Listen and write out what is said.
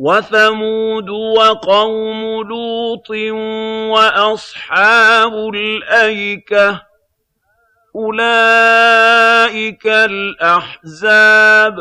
وَثَمُودُ وَقَوْمُ لُوطٍ وَأَصْحَابُ الْأَيْكَةِ ۚ أُولَٰئِكَ الْأَحْزَابُ.